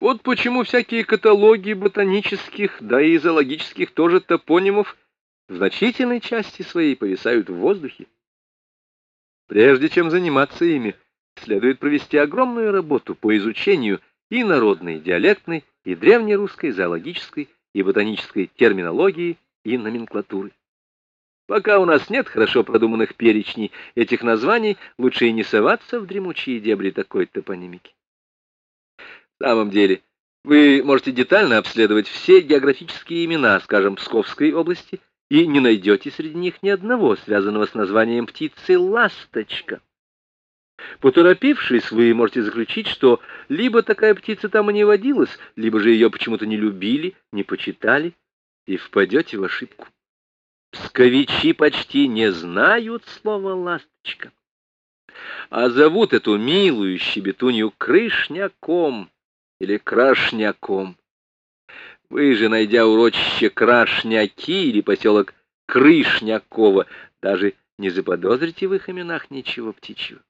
Вот почему всякие каталоги ботанических, да и зоологических тоже топонимов в значительной части своей повисают в воздухе. Прежде чем заниматься ими, следует провести огромную работу по изучению и народной, диалектной, и древнерусской зоологической и ботанической терминологии и номенклатуры. Пока у нас нет хорошо продуманных перечней этих названий, лучше и не соваться в дремучие дебри такой топонимики. Самом деле, вы можете детально обследовать все географические имена, скажем, Псковской области, и не найдете среди них ни одного, связанного с названием птицы «ласточка». Поторопившись, вы можете заключить, что либо такая птица там и не водилась, либо же ее почему-то не любили, не почитали, и впадете в ошибку. Псковичи почти не знают слова «ласточка», а зовут эту милую щебетунью крышняком или крашняком. Вы же, найдя урочище Крашняки или поселок Крышняково, даже не заподозрите в их именах ничего птичьего.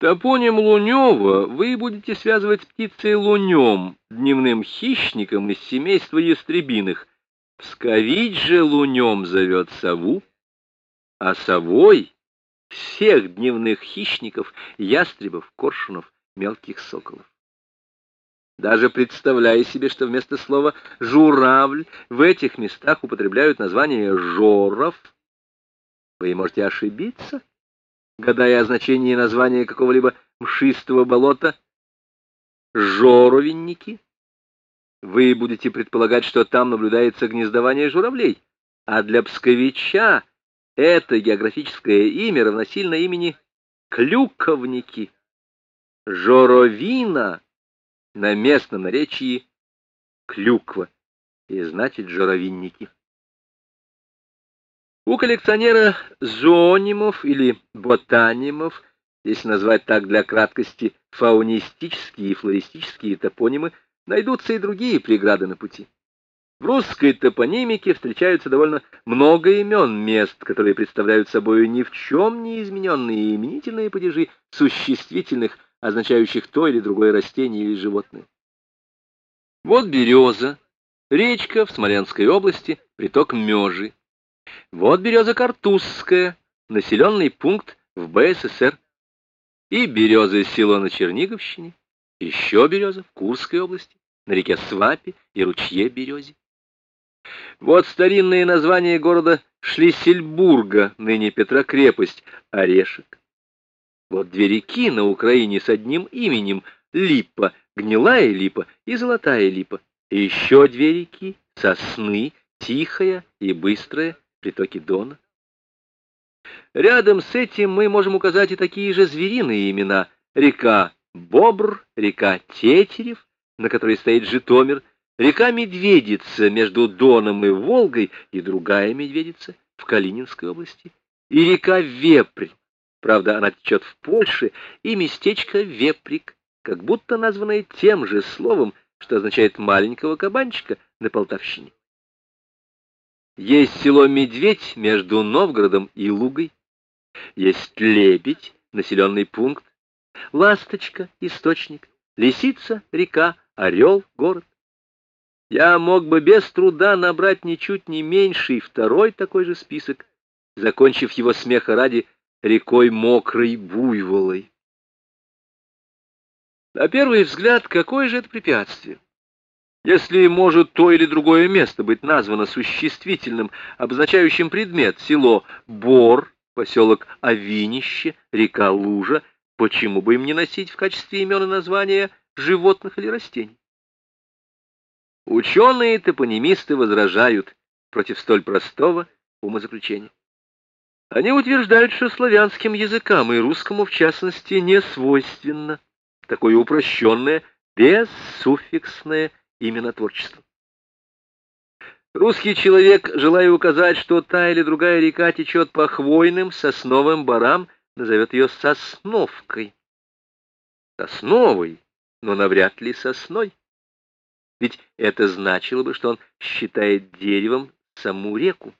Топоним Лунева вы будете связывать с птицей лунем, дневным хищником из семейства ястребиных. Пскович же лунем зовет сову, а совой всех дневных хищников, ястребов, коршунов, мелких соколов. Даже представляя себе, что вместо слова «журавль» в этих местах употребляют название «жоров», вы можете ошибиться гадая о значении названия какого-либо мшистого болота, жоровинники, вы будете предполагать, что там наблюдается гнездование журавлей, а для псковича это географическое имя равносильно имени клюковники. Жоровина на местном наречии клюква, и значит жоровинники. У коллекционера зоонимов или ботанимов, если назвать так для краткости фаунистические и флористические топонимы, найдутся и другие преграды на пути. В русской топонимике встречаются довольно много имен мест, которые представляют собой ни в чем не измененные именительные падежи существительных, означающих то или другое растение или животное. Вот береза, речка в Смоленской области, приток Межи. Вот береза Картузская, населенный пункт в БССР. И береза село на Черниговщине, еще береза в Курской области, на реке Свапе и ручье Березе. Вот старинное название города Шлиссельбурга, ныне Петрокрепость, Орешек. Вот две реки на Украине с одним именем — Липа, Гнилая Липа и Золотая Липа. И еще две реки — Сосны, Тихая и Быстрая, притоки Дона. Рядом с этим мы можем указать и такие же звериные имена. Река Бобр, река Тетерев, на которой стоит Житомир, река Медведица между Доном и Волгой и другая Медведица в Калининской области, и река Вепрь, правда, она течет в Польше, и местечко Веприк, как будто названное тем же словом, что означает маленького кабанчика на Полтавщине. Есть село Медведь между Новгородом и Лугой. Есть Лебедь, населенный пункт. Ласточка, источник. Лисица, река. Орел, город. Я мог бы без труда набрать ничуть не меньший второй такой же список, закончив его смеха ради рекой мокрой буйволой. На первый взгляд, какое же это препятствие? Если может то или другое место быть названо существительным, обозначающим предмет, село Бор, поселок Авинище, река Лужа, почему бы им не носить в качестве имен и названия животных или растений? Ученые-топонимисты возражают против столь простого умозаключения. Они утверждают, что славянским языкам и русскому в частности не свойственно такое упрощенное, бессуффиксное именно творчеством. Русский человек, желая указать, что та или другая река течет по хвойным сосновым барам, назовет ее Сосновкой. Сосновой, но навряд ли сосной. Ведь это значило бы, что он считает деревом саму реку.